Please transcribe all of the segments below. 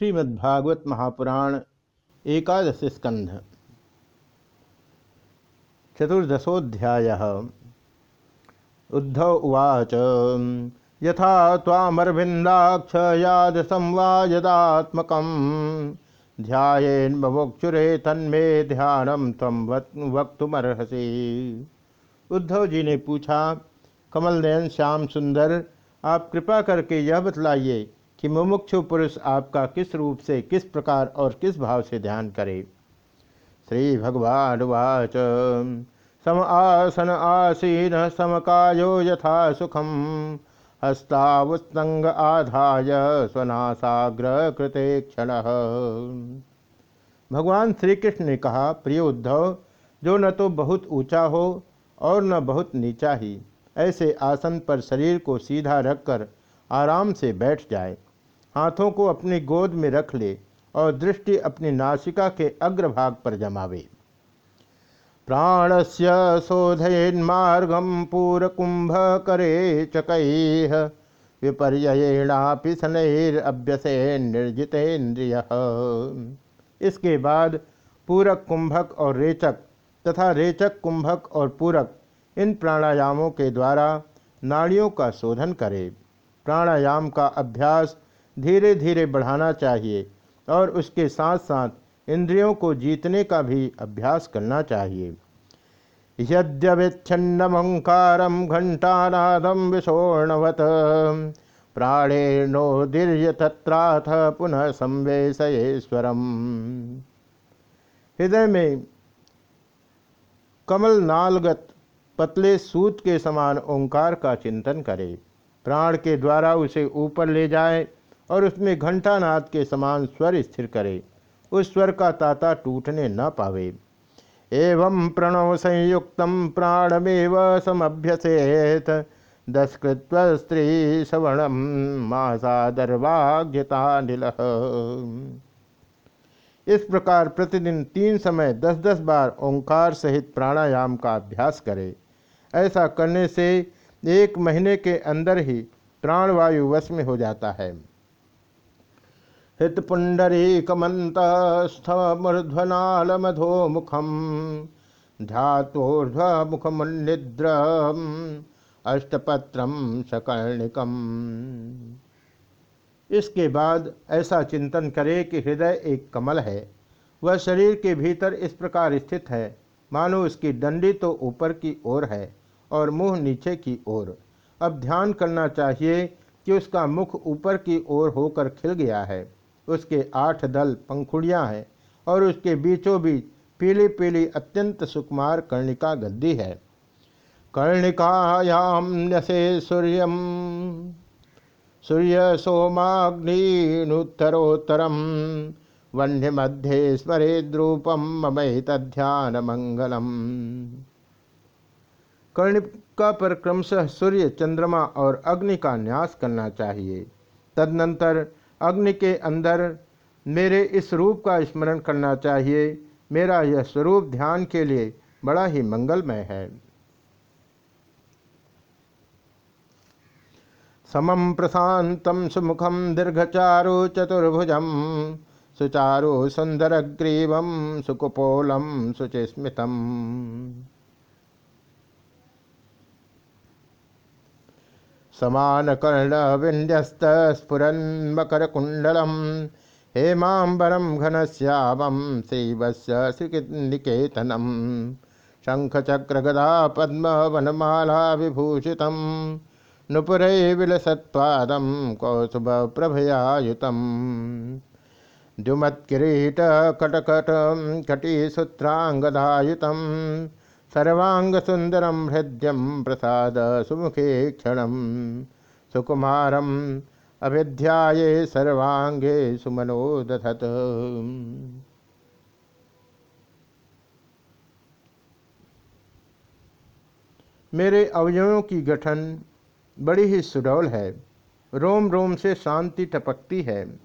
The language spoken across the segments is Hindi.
श्रीमद्भागवत महापुराण एकादश स्कंध चतुर्दशोध्याय उद्धव उवाच, यथा तामरविंदाक्ष याद संवायदात्मक ध्यान तन्मे ध्यानम तम वक्तुमर्हसी। उद्धव जी ने पूछा कमल नयन श्याम सुंदर, आप कृपा करके यह बतलाइए कि मुमुक्षु पुरुष आपका किस रूप से, किस प्रकार और किस भाव से ध्यान करे। श्री भगवान वाच। सम आसन आसीन समकायो यथा सुखम। हस्तावुत्तंग आधाय स्वनासाग्र कृते क्षण। भगवान श्री कृष्ण ने कहा, प्रिय उद्धव, जो न तो बहुत ऊँचा हो और न बहुत नीचा ही, ऐसे आसन पर शरीर को सीधा रखकर आराम से बैठ जाए। हाथों को अपनी गोद में रख ले और दृष्टि अपनी नासिका के अग्रभाग पर जमावे। प्राणस्य शोधयन्मार्गम पूरकुंभ करे चक विपर्येणापि शनैरभ्यसे निर्जितेन्द्रिय इसके बाद पूरक कुंभक और रेचक तथा रेचक कुंभक और पूरक इन प्राणायामों के द्वारा नाड़ियों का शोधन करे। प्राणायाम का अभ्यास धीरे धीरे बढ़ाना चाहिए और उसके साथ साथ इंद्रियों को जीतने का भी अभ्यास करना चाहिए। यद्यविच्छिन्नमंकारम घंटानादम विषोणवत प्राणेर्नोदीर्य तत्राथ पुनः संवेशयेश्वरम। हृदय में कमल नालगत पतले सूत के समान ओंकार का चिंतन करे। प्राण के द्वारा उसे ऊपर ले जाए। और उसमें घंटानाद के समान स्वर स्थिर करे, उस स्वर का ताता टूटने न पावे। एवं प्रणव संयुक्त प्राणमेव समभ्यसेत, दशकृत्व स्त्री श्रवणम मासा दर्वाग्यता नील। इस प्रकार प्रतिदिन तीन समय दस दस बार ओंकार सहित प्राणायाम का अभ्यास करे। ऐसा करने से एक महीने के अंदर ही प्राणवायु वश में हो जाता है। हितपुंडरीकमंतस्थमूर्ध्वनालमधोमुखम ध्यातोर्ध्वमुखमुन्निद्र अष्टपत्रम सकर्णिकम। इसके बाद ऐसा चिंतन करे कि हृदय एक कमल है, वह शरीर के भीतर इस प्रकार स्थित है। मानो उसकी डंडी तो ऊपर की ओर है और मुँह नीचे की ओर। अब ध्यान करना चाहिए कि उसका मुख ऊपर की ओर होकर खिल गया है। उसके आठ दल पंखुड़ियाँ हैं और उसके बीचों बीच पीली पीली अत्यंत सुकुमार कर्णिका गद्दी है। कर्णिकायाम नसे सूर्य सूर्य सोमाग्निनुत्तरोत्तरम वन्य मध्य स्मरे द्रूपम ममहित ध्यान मंगलम कर्णिका पर क्रमशः सूर्य चंद्रमा और अग्नि का न्यास करना चाहिए। तदनंतर अग्नि के अंदर मेरे इस रूप का स्मरण करना चाहिए। मेरा यह स्वरूप ध्यान के लिए बड़ा ही मंगलमय है। समम प्रशांतम सुमुखम दीर्घचारु चतुर्भुजम सुचारु सुंदरग्रीवम सुकुपोलम सुचिस्मितम। समान कर्ण विन्यस्त स्फुरन् मकरकुण्डलं हेमाम्बरं घनश्यामं श्रीवस्य श्रीनिकेतनं शङ्खचक्रगदा पद्मवनमाला विभूषितं नुपुरै विलसत्पादं कौसुभप्रभयायुतं द्युमत्किरीटकटकटं कटीसूत्राङ्गदायुतं सर्वांगसुंदरम हृदय प्रसाद सुमुखे क्षण। सुकुमारम अभिध्याये सर्वांगे सुमनोदधत। मेरे अवयवों की गठन बड़ी ही सुडौल है, रोम रोम से शांति टपकती है।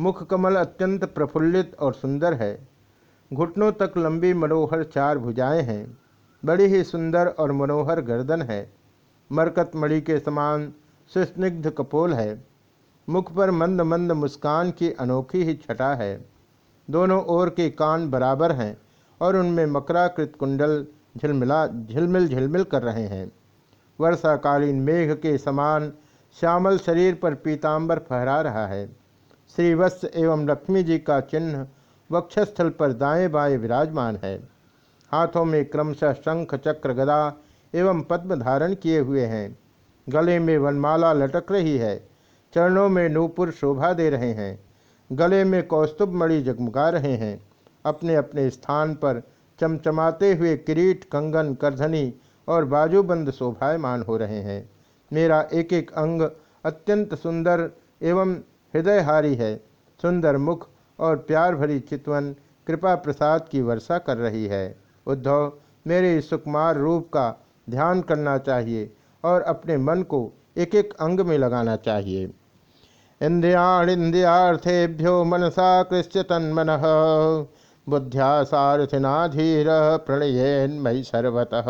मुख कमल अत्यंत प्रफुल्लित और सुंदर है। घुटनों तक लंबी मनोहर चार भुजाएँ हैं। बड़ी ही सुंदर और मनोहर गर्दन है। मरकत मणि के समान सुस्निग्ध कपोल है। मुख पर मंद मंद मुस्कान की अनोखी ही छटा है। दोनों ओर के कान बराबर हैं और उनमें मकराकृत कुंडल झिलमिला, झिलमिल झिलमिल कर रहे हैं। वर्षाकालीन मेघ के समान श्यामल शरीर पर पीताम्बर फहरा रहा है। श्रीवत्स एवं लक्ष्मी जी का चिन्ह वक्षस्थल पर दाएँ बाएँ विराजमान है। हाथों में क्रमशः शंख, चक्र, गदा एवं पद्म धारण किए हुए हैं। गले में वनमाला लटक रही है। चरणों में नूपुर शोभा दे रहे हैं। गले में कौस्तुभ मणि जगमगा रहे हैं। अपने अपने स्थान पर चमचमाते हुए किरीट, कंगन, करधनी और बाजूबंद शोभायमान हो रहे हैं। मेरा एक एक अंग अत्यंत सुंदर एवं हृदयहारी है। सुंदर मुख और प्यार भरी चितवन कृपा प्रसाद की वर्षा कर रही है। उद्धव, मेरे इस सुकुमार रूप का ध्यान करना चाहिए और अपने मन को एक एक अंग में लगाना चाहिए। इंद्रियाणिंद्रियार्थेभ्यो मनसा कृष्य तन्मन बुद्ध्या सारथिनाधीर प्रणयेन्मयी सर्वतः।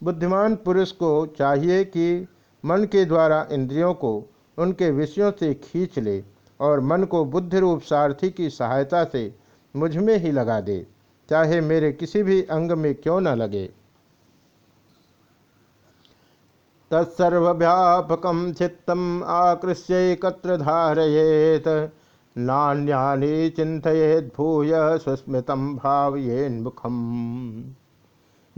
बुद्धिमान पुरुष को चाहिए कि मन के द्वारा इंद्रियों को उनके विषयों से खींच ले। और मन को बुद्धि रूप सारथी की सहायता से मुझमें ही लगा दे। चाहे मेरे किसी भी अंग में क्यों न लगे। तत्सर्व्यापक चित्तम आकृष्यकत्र धारयेत। नान्यानि चिंतित भूय सुस्मृत भावयेन्मुखम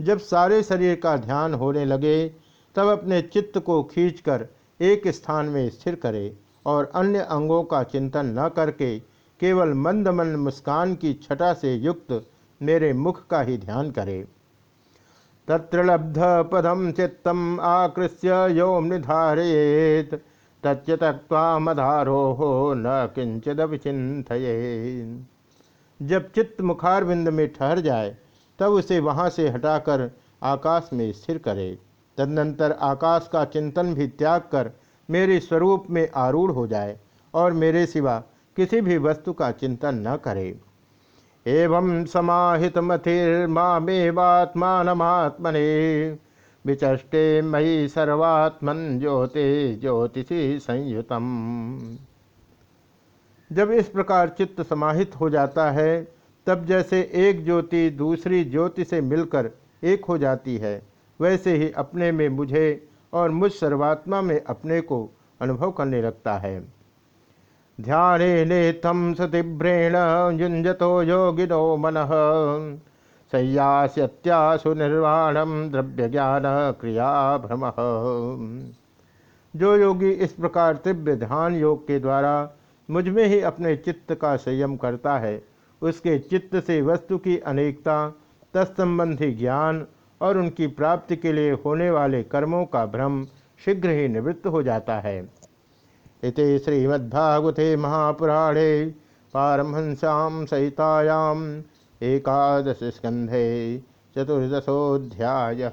जब सारे शरीर का ध्यान होने लगे, तब अपने चित्त को खींचकर एक स्थान में स्थिर करे। और अन्य अंगों का चिंतन न करके केवल मंद मंद मुस्कान की छटा से युक्त मेरे मुख का ही ध्यान करे। तत्र लब्ध पदम चित्तम आकृष्य योम निधारेत मधारो हो न किंचिद विचित जब चित्त मुखारविंद में ठहर जाए, तब उसे वहाँ से हटाकर आकाश में स्थिर करे। तदनंतर आकाश का चिंतन भी त्याग कर मेरे स्वरूप में आरूढ़ हो जाए और मेरे सिवा किसी भी वस्तु का चिंतन न करे। एवं समाहित मथिर्मात्मात्मने विचष्टे मयि सर्वात्मन ज्योति ज्योतिषि संयुतम। जब इस प्रकार चित्त समाहित हो जाता है, तब जैसे एक ज्योति दूसरी ज्योति से मिलकर एक हो जाती है, वैसे ही अपने में मुझे और मुझ सर्वात्मा में अपने को अनुभव करने लगता है। ध्यान नेतम सतीव्रेण युंजतो योगिनो मन सयास्यासु निर्वाणम द्रव्य ज्ञान क्रिया भ्रम। जो योगी इस प्रकार तीव्र ध्यान योग के द्वारा मुझमें ही अपने चित्त का संयम करता है, उसके चित्त से वस्तु की अनेकता, तत्संबंधी ज्ञान और उनकी प्राप्ति के लिए होने वाले कर्मों का भ्रम शीघ्र ही निवृत्त हो जाता है। इति श्रीमद्भागवते महापुराणे पारमहंस्याम सहितायाम एकादश स्कंधे चतुर्दशोध्याय